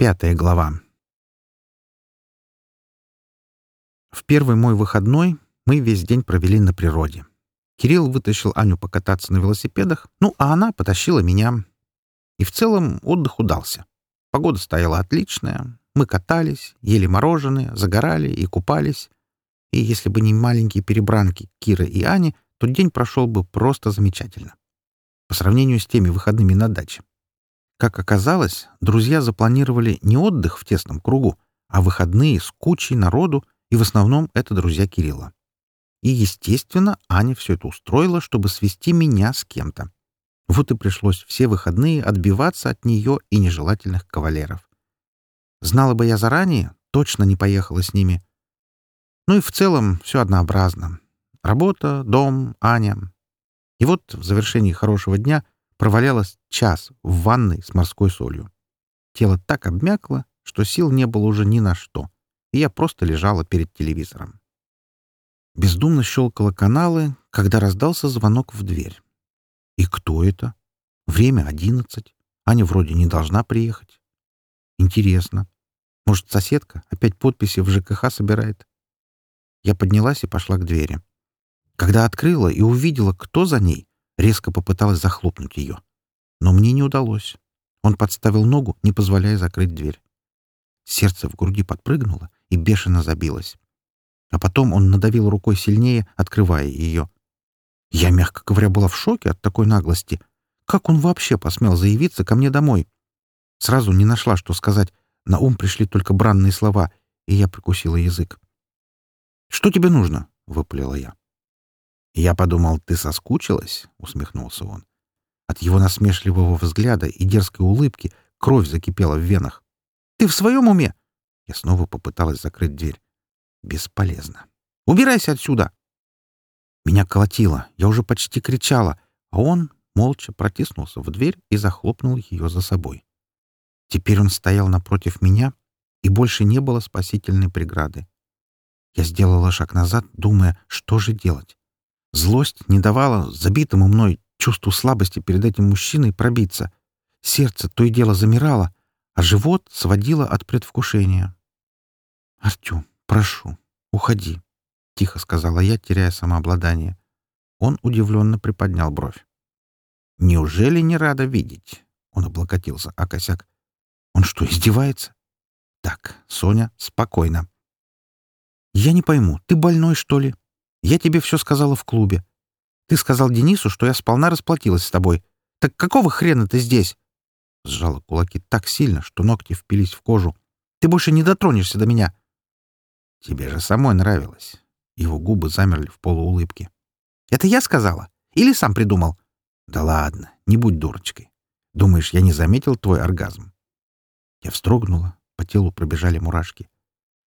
Пятая глава. В первый мой выходной мы весь день провели на природе. Кирилл вытащил Аню покататься на велосипедах, ну, а она потащила меня. И в целом отдых удался. Погода стояла отличная. Мы катались, ели мороженое, загорали и купались. И если бы не маленькие перебранки Кира и Ани, то день прошел бы просто замечательно. По сравнению с теми выходными на даче. Как оказалось, друзья запланировали не отдых в тесном кругу, а выходные с кучей народу, и в основном это друзья Кирилла. И, естественно, Аня все это устроила, чтобы свести меня с кем-то. Вот и пришлось все выходные отбиваться от нее и нежелательных кавалеров. Знала бы я заранее, точно не поехала с ними. Ну и в целом все однообразно. Работа, дом, Аня. И вот в завершении хорошего дня — провалялась час в ванной с морской солью. Тело так обмякло, что сил не было уже ни на что, и я просто лежала перед телевизором. Бездумно щелкала каналы, когда раздался звонок в дверь. И кто это? Время одиннадцать. Аня вроде не должна приехать. Интересно. Может, соседка опять подписи в ЖКХ собирает? Я поднялась и пошла к двери. Когда открыла и увидела, кто за ней, резко попыталась захлопнуть ее. Но мне не удалось. Он подставил ногу, не позволяя закрыть дверь. Сердце в груди подпрыгнуло и бешено забилось. А потом он надавил рукой сильнее, открывая ее. Я, мягко говоря, была в шоке от такой наглости. Как он вообще посмел заявиться ко мне домой? Сразу не нашла, что сказать. На ум пришли только бранные слова, и я прикусила язык. «Что тебе нужно?» — выпалила я. «Я подумал, ты соскучилась?» — усмехнулся он. От его насмешливого взгляда и дерзкой улыбки кровь закипела в венах. «Ты в своем уме?» Я снова попыталась закрыть дверь. Бесполезно. «Убирайся отсюда!» Меня колотило, я уже почти кричала, а он молча протиснулся в дверь и захлопнул ее за собой. Теперь он стоял напротив меня, и больше не было спасительной преграды. Я сделала шаг назад, думая, что же делать. Злость не давала забитому мной чувству слабости перед этим мужчиной пробиться. Сердце то и дело замирало, а живот сводило от предвкушения. «Артем, прошу, уходи», — тихо сказала я, теряя самообладание. Он удивленно приподнял бровь. «Неужели не рада видеть?» — он облокотился о косяк. «Он что, издевается?» «Так, Соня, спокойно». «Я не пойму, ты больной, что ли?» Я тебе все сказала в клубе. Ты сказал Денису, что я сполна расплатилась с тобой. Так какого хрена ты здесь?» Сжала кулаки так сильно, что ногти впились в кожу. «Ты больше не дотронешься до меня!» «Тебе же самой нравилось». Его губы замерли в полуулыбке. «Это я сказала? Или сам придумал?» «Да ладно, не будь дурочкой. Думаешь, я не заметил твой оргазм?» Я вздрогнула, по телу пробежали мурашки.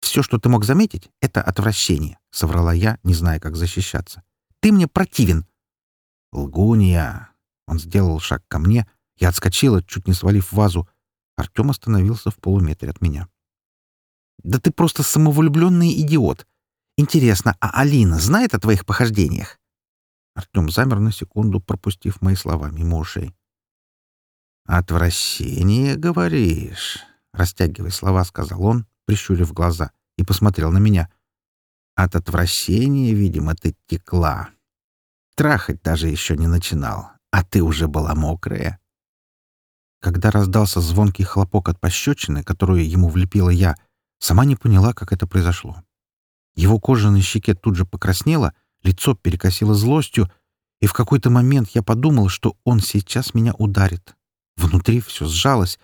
«Все, что ты мог заметить, — это отвращение», — соврала я, не зная, как защищаться. «Ты мне противен». «Лгунья!» Он сделал шаг ко мне. Я отскочила, чуть не свалив вазу. Артем остановился в полуметре от меня. «Да ты просто самовлюбленный идиот. Интересно, а Алина знает о твоих похождениях?» Артем замер на секунду, пропустив мои слова мимо ушей. «Отвращение, говоришь?» — растягивая слова, сказал он, прищурив глаза, и посмотрел на меня. От отвращения, видимо, ты текла. Трахать даже еще не начинал, а ты уже была мокрая. Когда раздался звонкий хлопок от пощечины, которую ему влепила я, сама не поняла, как это произошло. Его кожа на щеке тут же покраснела, лицо перекосило злостью, и в какой-то момент я подумал, что он сейчас меня ударит. Внутри все сжалось,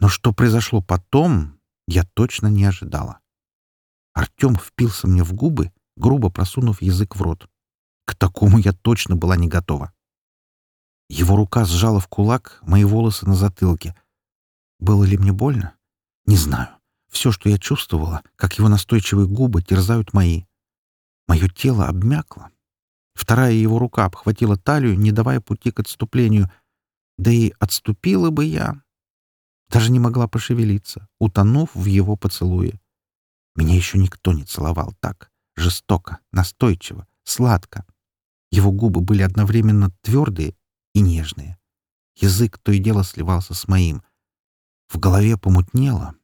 но что произошло потом, я точно не ожидала. Артем впился мне в губы, грубо просунув язык в рот. К такому я точно была не готова. Его рука сжала в кулак мои волосы на затылке. Было ли мне больно? Не знаю. Все, что я чувствовала, как его настойчивые губы терзают мои. Мое тело обмякло. Вторая его рука обхватила талию, не давая пути к отступлению. Да и отступила бы я, даже не могла пошевелиться, утонув в его поцелуе. Меня еще никто не целовал так. Жестоко, настойчиво, сладко. Его губы были одновременно твердые и нежные. Язык то и дело сливался с моим. В голове помутнело.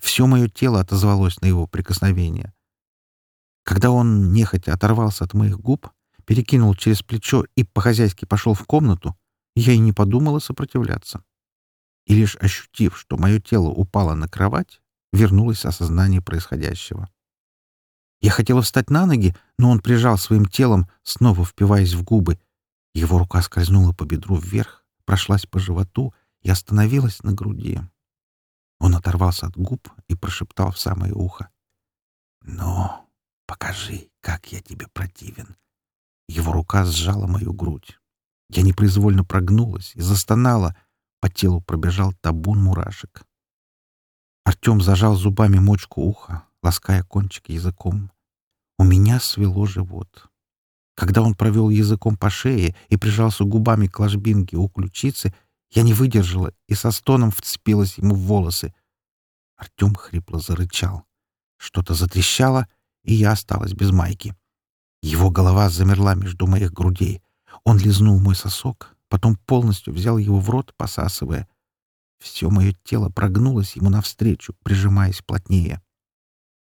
Все мое тело отозвалось на его прикосновение. Когда он нехотя оторвался от моих губ, перекинул через плечо и по-хозяйски пошел в комнату, я и не подумала сопротивляться. И лишь ощутив, что мое тело упало на кровать, вернулось осознание происходящего. Я хотела встать на ноги, но он прижал своим телом, снова впиваясь в губы. Его рука скользнула по бедру вверх, прошлась по животу и остановилась на груди. Он оторвался от губ и прошептал в самое ухо. «Ну, покажи, как я тебе противен». Его рука сжала мою грудь. Я непроизвольно прогнулась и застонала. По телу пробежал табун мурашек. Артем зажал зубами мочку уха, лаская кончик языком. У меня свело живот. Когда он провел языком по шее и прижался губами к ложбинке у ключицы, я не выдержала и со стоном вцепилась ему в волосы. Артем хрипло зарычал. Что-то затрещало, и я осталась без майки. Его голова замерла между моих грудей. Он лизнул мой сосок, потом полностью взял его в рот, посасывая. Все мое тело прогнулось ему навстречу, прижимаясь плотнее.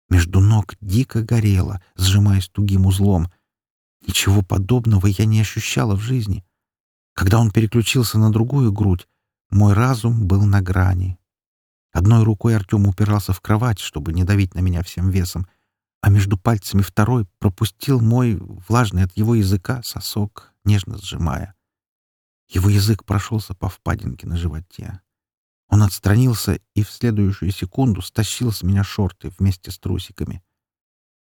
Между ног дико горело, сжимаясь тугим узлом. Ничего подобного я не ощущала в жизни. Когда он переключился на другую грудь, мой разум был на грани. Одной рукой Артем упирался в кровать, чтобы не давить на меня всем весом, а между пальцами второй пропустил мой, влажный от его языка, сосок, нежно сжимая. Его язык прошелся по впадинке на животе. Он отстранился и в следующую секунду стащил с меня шорты вместе с трусиками.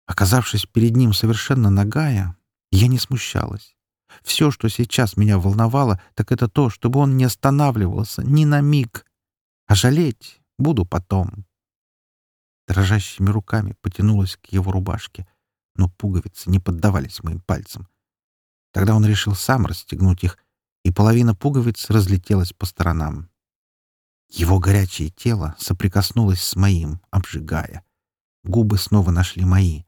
Оказавшись перед ним совершенно нагая, я не смущалась. Все, что сейчас меня волновало, так это то, чтобы он не останавливался ни на миг. А жалеть буду потом. Дрожащими руками потянулась к его рубашке, но пуговицы не поддавались моим пальцам. Тогда он решил сам расстегнуть их, и половина пуговиц разлетелась по сторонам. Его горячее тело соприкоснулось с моим, обжигая. Губы снова нашли мои.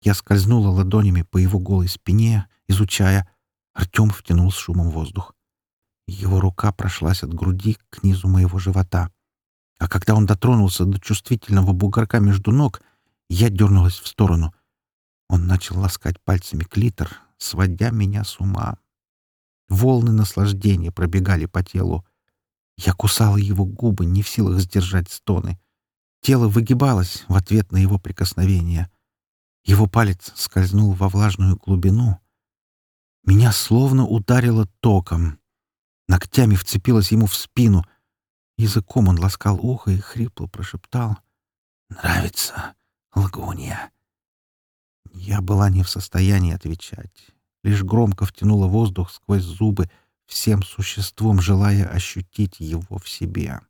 Я скользнула ладонями по его голой спине, изучая. Артем втянул с шумом воздух. Его рука прошлась от груди к низу моего живота. А когда он дотронулся до чувствительного бугорка между ног, я дернулась в сторону. Он начал ласкать пальцами клитор, сводя меня с ума. Волны наслаждения пробегали по телу. Я кусала его губы, не в силах сдержать стоны. Тело выгибалось в ответ на его прикосновение. Его палец скользнул во влажную глубину. Меня словно ударило током. Ногтями вцепилась ему в спину. Языком он ласкал ухо и хрипло прошептал. «Нравится, лгунья». Я была не в состоянии отвечать. Лишь громко втянула воздух сквозь зубы, всем существом желая ощутить его в себе.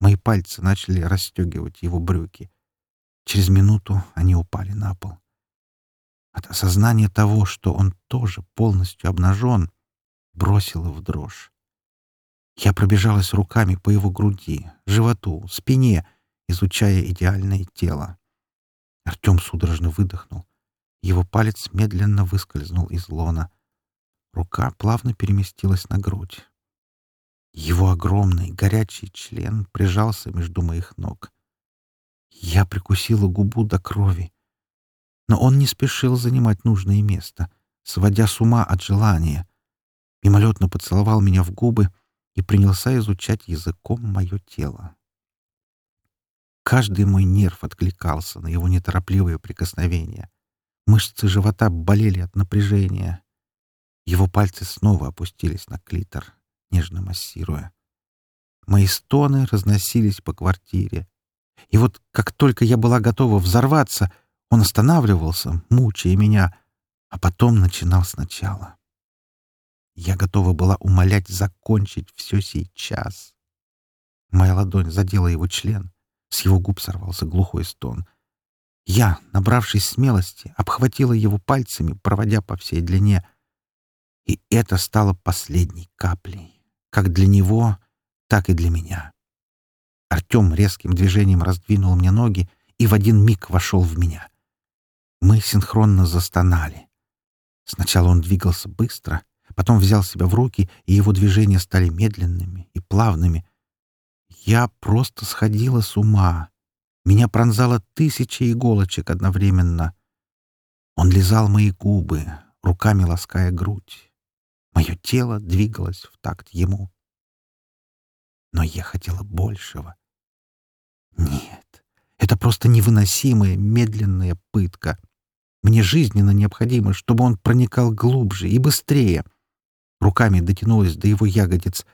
Мои пальцы начали расстегивать его брюки. Через минуту они упали на пол. От осознания того, что он тоже полностью обнажен, бросило в дрожь. Я пробежалась руками по его груди, животу, спине, изучая идеальное тело. Артем судорожно выдохнул. Его палец медленно выскользнул из лона. Рука плавно переместилась на грудь. Его огромный горячий член прижался между моих ног. Я прикусила губу до крови. Но он не спешил занимать нужное место, сводя с ума от желания. Мимолетно поцеловал меня в губы и принялся изучать языком мое тело. Каждый мой нерв откликался на его неторопливые прикосновения. Мышцы живота болели от напряжения. Его пальцы снова опустились на клитор, нежно массируя. Мои стоны разносились по квартире. И вот как только я была готова взорваться, он останавливался, мучая меня, а потом начинал сначала. Я готова была умолять закончить все сейчас. Моя ладонь задела его член. С его губ сорвался глухой стон. Я, набравшись смелости, обхватила его пальцами, проводя по всей длине — и это стало последней каплей, как для него, так и для меня. Артем резким движением раздвинул мне ноги и в один миг вошел в меня. Мы синхронно застонали. Сначала он двигался быстро, потом взял себя в руки, и его движения стали медленными и плавными. Я просто сходила с ума. Меня пронзало тысячи иголочек одновременно. Он лизал мои губы, руками лаская грудь. Мое тело двигалось в такт ему. Но я хотела большего. Нет, это просто невыносимая медленная пытка. Мне жизненно необходимо, чтобы он проникал глубже и быстрее. Руками дотянулась до его ягодиц.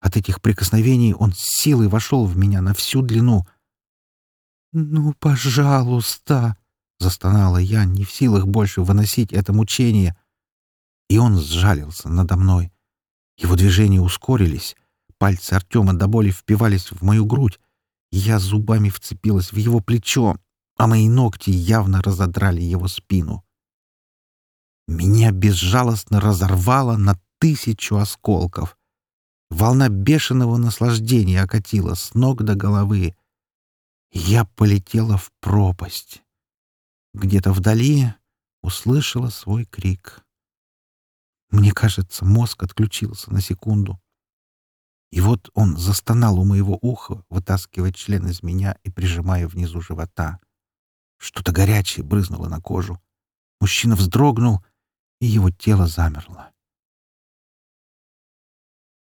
От этих прикосновений он с силой вошел в меня на всю длину — «Ну, пожалуйста!» — застонала я, не в силах больше выносить это мучение. И он сжалился надо мной. Его движения ускорились. Пальцы Артема до боли впивались в мою грудь. Я зубами вцепилась в его плечо, а мои ногти явно разодрали его спину. Меня безжалостно разорвало на тысячу осколков. Волна бешеного наслаждения окатила с ног до головы. Я полетела в пропасть. Где-то вдали услышала свой крик. Мне кажется, мозг отключился на секунду. И вот он застонал у моего уха, вытаскивая член из меня и прижимая внизу живота. Что-то горячее брызнуло на кожу. Мужчина вздрогнул, и его тело замерло.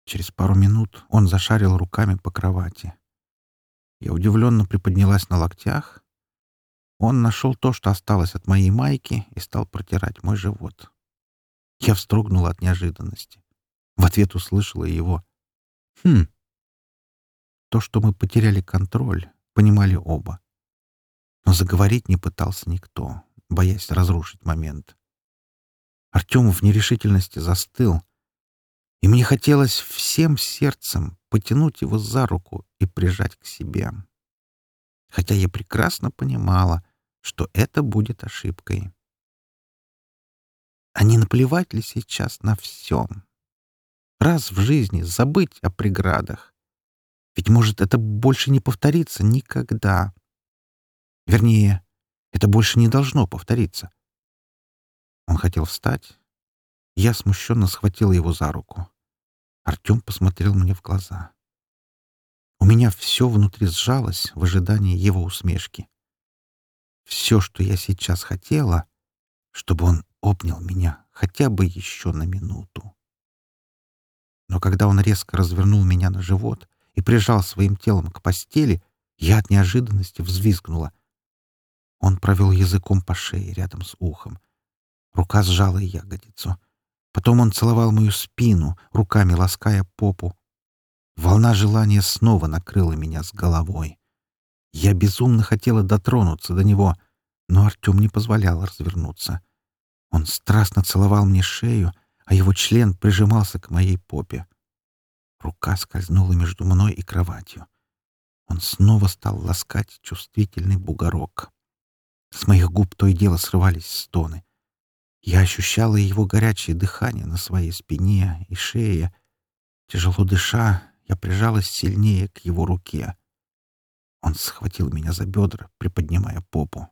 Через пару минут он зашарил руками по кровати. Я удивленно приподнялась на локтях. Он нашел то, что осталось от моей майки, и стал протирать мой живот. Я вздрогнула от неожиданности. В ответ услышала его. «Хм». То, что мы потеряли контроль, понимали оба. Но заговорить не пытался никто, боясь разрушить момент. Артем в нерешительности застыл, и мне хотелось всем сердцем потянуть его за руку и прижать к себе. Хотя я прекрасно понимала, что это будет ошибкой. А не наплевать ли сейчас на всем? Раз в жизни забыть о преградах. Ведь, может, это больше не повторится никогда. Вернее, это больше не должно повториться. Он хотел встать. Я смущенно схватил его за руку. Артем посмотрел мне в глаза. У меня все внутри сжалось в ожидании его усмешки. Все, что я сейчас хотела, чтобы он обнял меня хотя бы еще на минуту. Но когда он резко развернул меня на живот и прижал своим телом к постели, я от неожиданности взвизгнула. Он провел языком по шее рядом с ухом. Рука сжала ягодицу. Потом он целовал мою спину, руками лаская попу. Волна желания снова накрыла меня с головой. Я безумно хотела дотронуться до него, но Артем не позволял развернуться. Он страстно целовал мне шею, а его член прижимался к моей попе. Рука скользнула между мной и кроватью. Он снова стал ласкать чувствительный бугорок. С моих губ то и дело срывались стоны. Я ощущала его горячее дыхание на своей спине и шее. Тяжело дыша, я прижалась сильнее к его руке. Он схватил меня за бедра, приподнимая попу.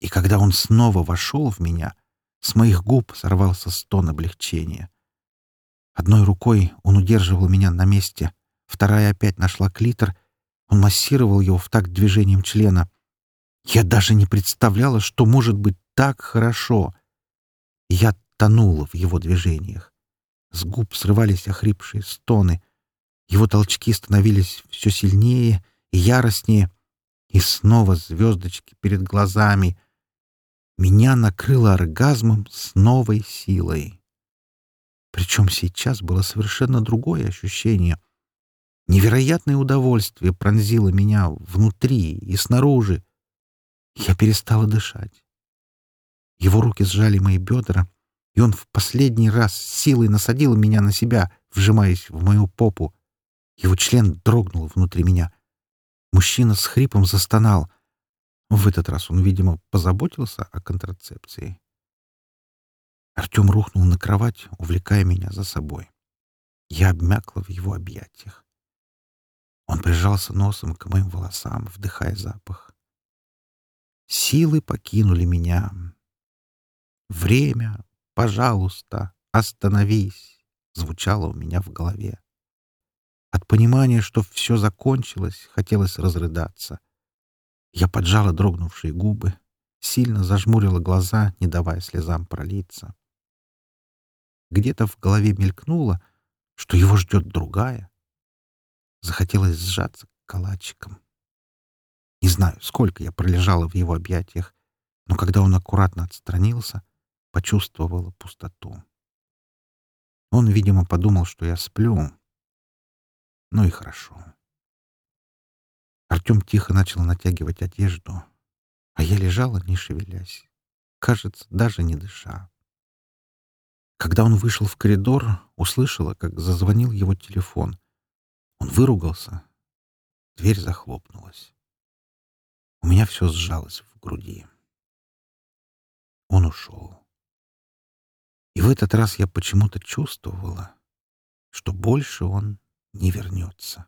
И когда он снова вошел в меня, с моих губ сорвался стон облегчения. Одной рукой он удерживал меня на месте, вторая опять нашла клитор, он массировал его в такт движением члена. Я даже не представляла, что может быть так хорошо — я тонула в его движениях. С губ срывались охрипшие стоны. Его толчки становились все сильнее и яростнее. И снова звездочки перед глазами. Меня накрыло оргазмом с новой силой. Причем сейчас было совершенно другое ощущение. Невероятное удовольствие пронзило меня внутри и снаружи. Я перестала дышать. Его руки сжали мои бедра, и он в последний раз силой насадил меня на себя, вжимаясь в мою попу. Его член дрогнул внутри меня. Мужчина с хрипом застонал. В этот раз он, видимо, позаботился о контрацепции. Артем рухнул на кровать, увлекая меня за собой. Я обмякла в его объятиях. Он прижался носом к моим волосам, вдыхая запах. Силы покинули меня, «Время, пожалуйста, остановись!» звучало у меня в голове. От понимания, что все закончилось, хотелось разрыдаться. Я поджала дрогнувшие губы, сильно зажмурила глаза, не давая слезам пролиться. Где-то в голове мелькнуло, что его ждет другая. Захотелось сжаться калачиком. Не знаю, сколько я пролежала в его объятиях, но когда он аккуратно отстранился, почувствовала пустоту. Он, видимо, подумал, что я сплю. Ну и хорошо. Артем тихо начал натягивать одежду, а я лежала, не шевелясь, кажется, даже не дыша. Когда он вышел в коридор, услышала, как зазвонил его телефон. Он выругался. Дверь захлопнулась. У меня все сжалось в груди. Он ушел. И в этот раз я почему-то чувствовала, что больше он не вернется.